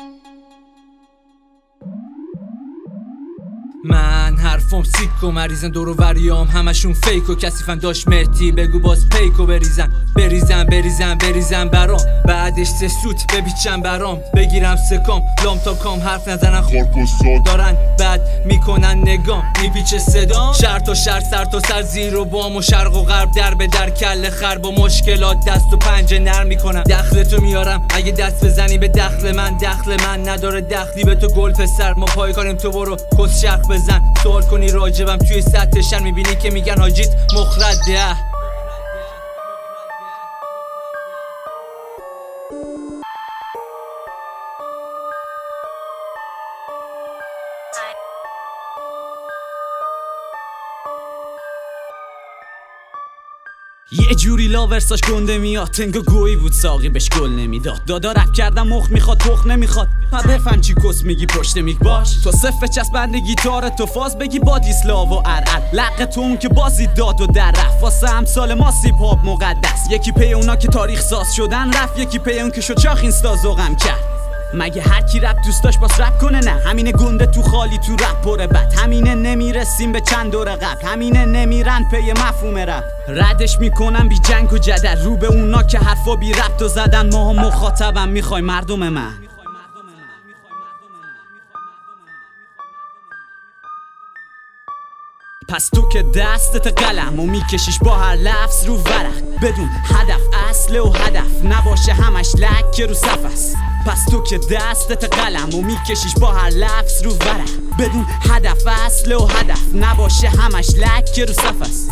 thank you من حرفم سیک و مریضن دورو وریام. همشون فیک و کسیفن داشت مرتی بگو باز پیک و بریزن. بریزن بریزن بریزن برام. بعدش سه سوت ببیچن برام. بگیرم سکام لام تا کام حرف نزنن. خارک دارن بد می‌کنن نگام. میپیچه صدا. شهر تا شهر سر تا سر زیر و بام و شرق و غرب. در به در کل خر با مشکلات دست و پنجه نرم می‌کنم دخل تو میارم. اگه دست بزنی به دخل من دخل من نداره دخلی. به تو گل پسر. ما پای کنیم تو برو. کس شرق بزن. سوال کنی راجبم توی سطح شر می‌بینی که میگن حاجیت مخرده. یه جوری لاورساش گنده میاد. تنگا گویی بود ساقی بهش گل نمی‌داد. دادا رپ کردم مخ می‌خواد تخ نمی‌خواد. ها بفهم چی کس میگی پشت میگ باش. تو صفه چسبند گیتار تو فاز بگی با دیسلاو و ارعل لق که بازی داد و در رفت. واسه امسال ما هاپ مقدس. یکی پی اونا که تاریخ ساز شدن رفت. یکی پی اون که شد چاخ اینستا زغم کرد. مگه هر کی رپ دوست داشت باس رپ کنه؟ نه. همینه گنده تو خالی تو رپ پره بد. همینه نمی‌رسیم به چند دور قبل. همینه نمیرن پی مفهوم رپ. ردش می‌کنم بی جنگ و جدل. رو به اونا که حرفا بی ربط و زدن. ما هم مخاطبم می‌خوای مردم من. پس تو که دستت قلم و میکشیش با هر لفظ رو ورق. بدون هدف اصل و هدف. نباشه همش لک رو صف است. پس تو که دستت قلم و میکشیش با هر لفظ رو ورق بدون هدف اصل و هدف نباشه همش لک رو صف است.